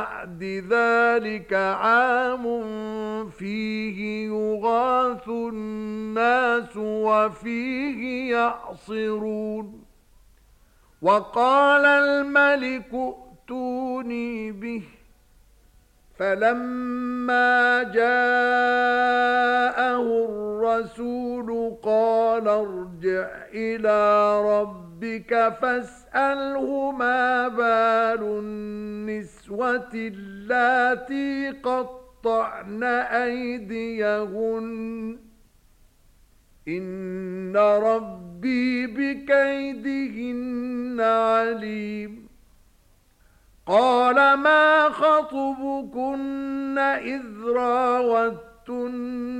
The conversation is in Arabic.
بعد ذلك عام فيه يغاث الناس وفيه يعصرون. وقال الملك ائتوني به. فلما جاءه الرسول نرجع ارجع إلى ربك فاسأله ما بال النسوة التي قطعن أيديهن. إن ربي بكيدهن عليم. قال ما خطبكن إذ راوتن؟